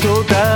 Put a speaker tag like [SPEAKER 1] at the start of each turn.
[SPEAKER 1] ことだ